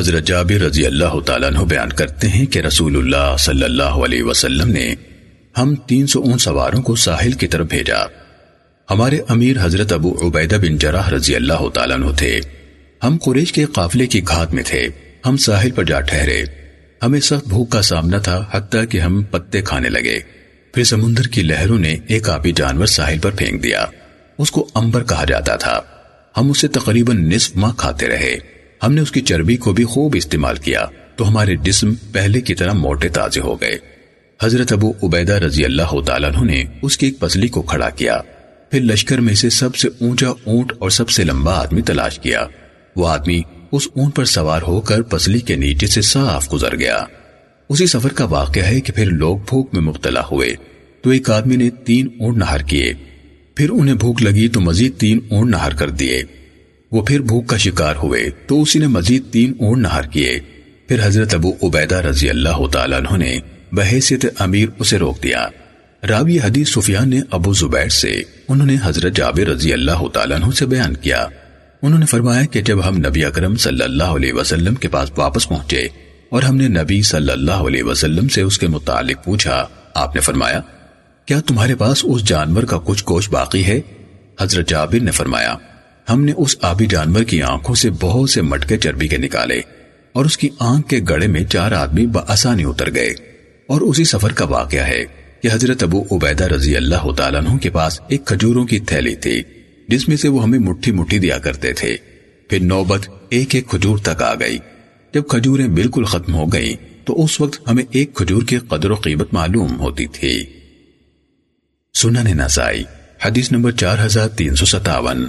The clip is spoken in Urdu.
حضرت جابر رضی اللہ تعالیٰ عنہ بیان کرتے ہیں کہ رسول اللہ صلی اللہ علیہ وسلم نے ہم تین سو اون سواروں کو ساحل کی طرف بھیجا۔ ہمارے امیر حضرت ابو عبیدہ بن جراح رضی اللہ تعالیٰ عنہ تھے۔ ہم قریش کے قافلے کی گھات میں تھے۔ ہم ساحل پر جا ٹھہرے۔ ہمیں سخت بھوک کا سامنا تھا، حتیٰ کہ ہم پتے کھانے لگے۔ پھر سمندر کی لہروں نے ایک آبی جانور ساحل پر پھینک دیا۔ اس کو امبر کہا جاتا تھا۔ ہم اسے تقریباً نصف ماہ کھاتے رہے۔ ہم نے اس کی چربی کو بھی خوب استعمال کیا تو ہمارے جسم پہلے کی طرح موٹے تازے ہو گئے۔ حضرت ابو عبیدہ رضی اللہ تعالیٰ نے اس کی ایک پسلی کو کھڑا کیا۔ پھر لشکر میں سے سب سے اونچا اونٹ اور سب سے لمبا آدمی تلاش کیا۔ وہ آدمی اس اونٹ پر سوار ہو کر پسلی کے نیچے سے صاف گزر گیا۔ اسی سفر کا واقعہ ہے کہ پھر لوگ بھوک میں مبتلا ہوئے۔ تو ایک آدمی نے تین اونٹ نہار کیے۔ پھر انہیں بھوک لگی تو مزید تین اونٹ نہار کر دیے۔ وہ پھر بھوک کا شکار ہوئے تو اسی نے مزید تین اونٹ نہار کیے۔ پھر حضرت ابو عبیدہ رضی اللہ تعالیٰ عنہ نے بحیثیت امیر اسے روک دیا۔ راوی حدیث سفیان نے ابو زبیر سے انہوں نے حضرت جابر رضی اللہ تعالیٰ عنہ سے بیان کیا۔ انہوں نے فرمایا کہ جب ہم نبی اکرم صلی اللہ علیہ وسلم کے پاس واپس پہنچے اور ہم نے نبی صلی اللہ علیہ وسلم سے اس کے متعلق پوچھا، آپ نے فرمایا، کیا تمہارے پاس اس جانور کا کچھ گوشت باقی ہے؟ حضرت جابر نے فرمایا ہم نے اس آبی جانور کی آنکھوں سے بہت سے مٹکے چربی کے نکالے اور اس کی آنکھ کے گڑے میں چار آدمی بآسانی اتر گئے اور اسی سفر کا واقعہ ہے کہ حضرت ابو عبیدہ رضی اللہ تعالیٰ عنہ کے پاس ایک کھجوروں کی تھیلی تھی، جس میں سے وہ ہمیں مٹھی مٹھی دیا کرتے تھے۔ پھر نوبت ایک ایک کھجور تک آ گئی۔ جب کھجوریں بالکل ختم ہو گئی تو اس وقت ہمیں ایک کھجور کی قدر و قیمت معلوم ہوتی تھی۔ سنن نسائی، حدیث نمبر چار ہزار تین سو ستاون۔